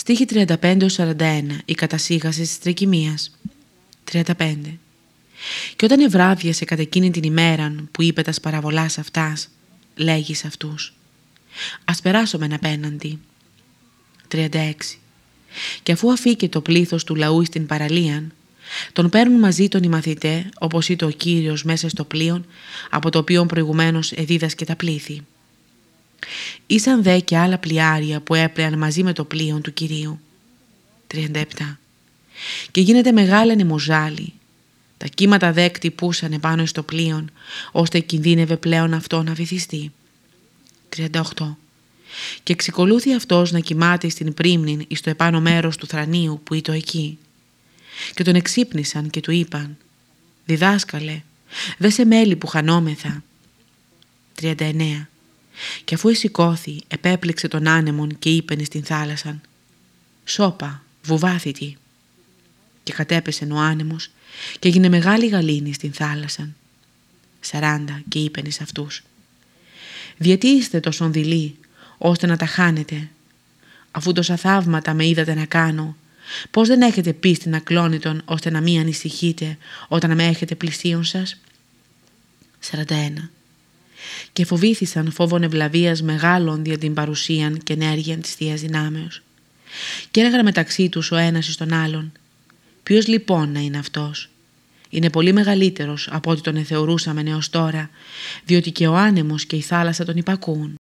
Στίχη 35-41 Η κατασύγαση της τρικυμίας 35 Και όταν ευράδιασε κατά εκείνη την ημέρα που είπε τας παραβολάς αυτάς λέγει σε αυτούς «Ας περάσουμε απέναντι». 36. Και αφού αφήκε το πλήθος του λαού στην παραλία, τον παίρνουν μαζί τον οι μαθητέ, όπως είπε ο Κύριος μέσα στο πλοίο, από το οποίο προηγουμένως εδίδασκε τα πλήθη. Ήσαν δε και άλλα πλοιάρια που έπλεαν μαζί με το πλοίο του Κυρίου. 37. Και γίνεται μεγάλα νεμοζάλι. Τα κύματα δε κτυπούσαν επάνω στο πλοίο, ώστε κινδύνευε πλέον αυτό να βυθιστεί. 38. Και εξικολούθη αυτός να κοιμάται στην πρίμνην εις το επάνω μέρος του θρανίου που ήταν εκεί. Και τον εξύπνησαν και του είπαν «Διδάσκαλε, δε σε μέλη που χανόμεθα». 39. Και αφού σηκώθη, επέπληξε τον άνεμον και είπεν στην θάλασσαν «Σώπα, βουβάθητη». Και κατέπεσε ο άνεμος και έγινε μεγάλη γαλήνη στην θάλασσαν. 40 και είπεν εις αυτούς «Διότι είστε τόσο δειλοί, ώστε να τα χάνετε. Αφού τόσα θαύματα με είδατε να κάνω, πώς δεν έχετε πίστη να κλώνητον ώστε να μην ανησυχείτε όταν με έχετε πλησίον σας». 41 και φοβήθησαν φόβον ευλαβίας μεγάλων δια την παρουσίαν και ενέργεια της Θείας Δυνάμεως. Και έλεγαν μεταξύ τους ο ένας εις τον άλλον «Ποιος λοιπόν να είναι αυτός» είναι πολύ μεγαλύτερος από ό,τι τον εθεωρούσαμε έως τώρα, διότι και ο άνεμος και η θάλασσα τον υπακούν.